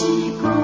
keep on.